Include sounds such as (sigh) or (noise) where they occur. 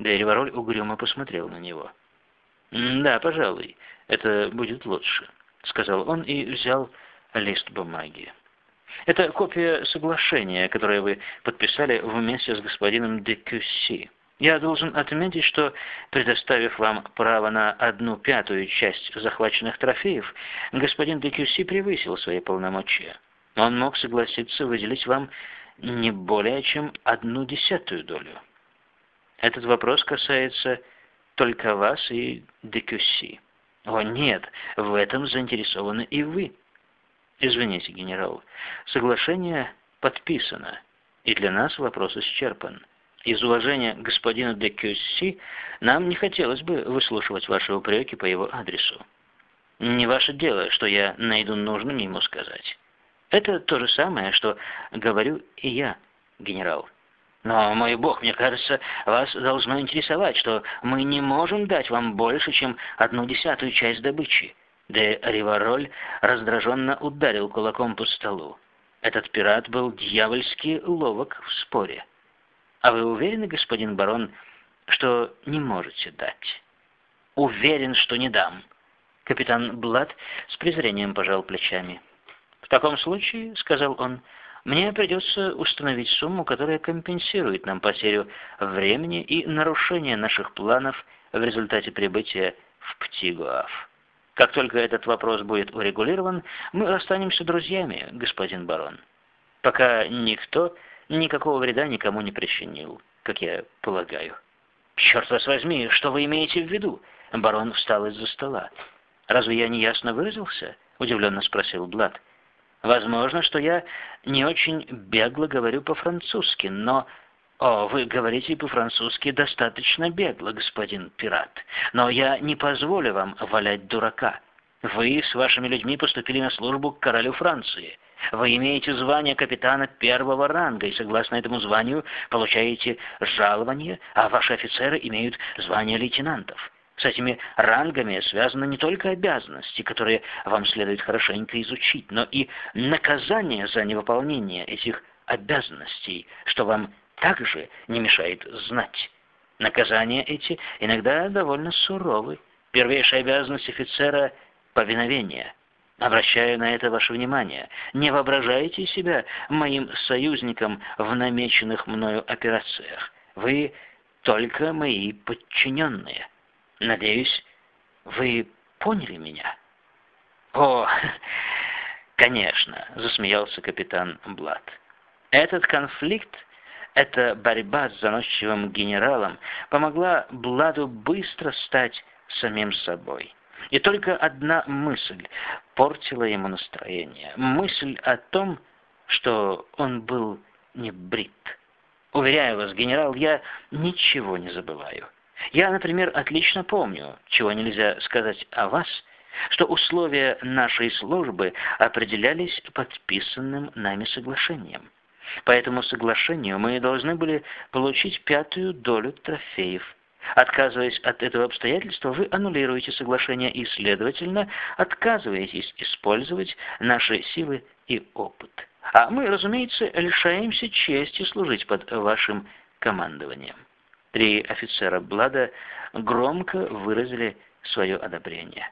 Да Ривароль угрюмо посмотрел на него. «Да, пожалуй, это будет лучше», — сказал он и взял лист бумаги. «Это копия соглашения, которое вы подписали вместе с господином де Кюсси. Я должен отметить, что, предоставив вам право на одну пятую часть захваченных трофеев, господин де Кюсси превысил свои полномочия. Он мог согласиться выделить вам не более чем одну десятую долю. Этот вопрос касается только вас и Декюсси. О, нет, в этом заинтересованы и вы. Извините, генерал, соглашение подписано, и для нас вопрос исчерпан. Из уважения к господину Декюсси нам не хотелось бы выслушивать ваши упреки по его адресу. Не ваше дело, что я найду нужным ему сказать. Это то же самое, что говорю и я, генерал. Но, мой бог, мне кажется, вас должно интересовать, что мы не можем дать вам больше, чем одну десятую часть добычи. Де Ривароль раздраженно ударил кулаком по столу. Этот пират был дьявольски ловок в споре. А вы уверены, господин барон, что не можете дать? Уверен, что не дам. Капитан Блад с презрением пожал плечами. «В таком случае, — сказал он, — мне придется установить сумму, которая компенсирует нам потерю времени и нарушение наших планов в результате прибытия в Птигуав. Как только этот вопрос будет урегулирован, мы останемся друзьями, господин барон. Пока никто никакого вреда никому не причинил, как я полагаю». «Черт вас возьми, что вы имеете в виду?» Барон встал из-за стола. «Разве я неясно выразился?» — удивленно спросил Блад. Возможно, что я не очень бегло говорю по-французски, но... О, вы говорите по-французски достаточно бегло, господин пират. Но я не позволю вам валять дурака. Вы с вашими людьми поступили на службу к королю Франции. Вы имеете звание капитана первого ранга, и согласно этому званию получаете жалование, а ваши офицеры имеют звание лейтенантов. С этими рангами связаны не только обязанности, которые вам следует хорошенько изучить, но и наказание за невыполнение этих обязанностей, что вам также не мешает знать. Наказания эти иногда довольно суровы. Первейшая обязанность офицера — повиновение. Обращаю на это ваше внимание. Не воображайте себя моим союзником в намеченных мною операциях. Вы только мои подчиненные. Надеюсь, вы поняли меня? О, (laughs) конечно, засмеялся капитан Блад. Этот конфликт, эта борьба с заносчивым генералом помогла Бладу быстро стать самим собой. И только одна мысль портила ему настроение. Мысль о том, что он был не брит. Уверяю вас, генерал, я ничего не забываю. Я, например, отлично помню, чего нельзя сказать о вас, что условия нашей службы определялись подписанным нами соглашением. По этому соглашению мы должны были получить пятую долю трофеев. Отказываясь от этого обстоятельства, вы аннулируете соглашение и, следовательно, отказываетесь использовать наши силы и опыт. А мы, разумеется, лишаемся чести служить под вашим командованием. Три офицера Блада громко выразили свое одобрение.